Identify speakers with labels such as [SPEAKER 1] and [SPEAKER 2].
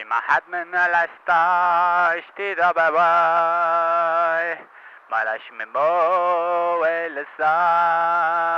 [SPEAKER 1] shima hat men la sta shti da ba sa.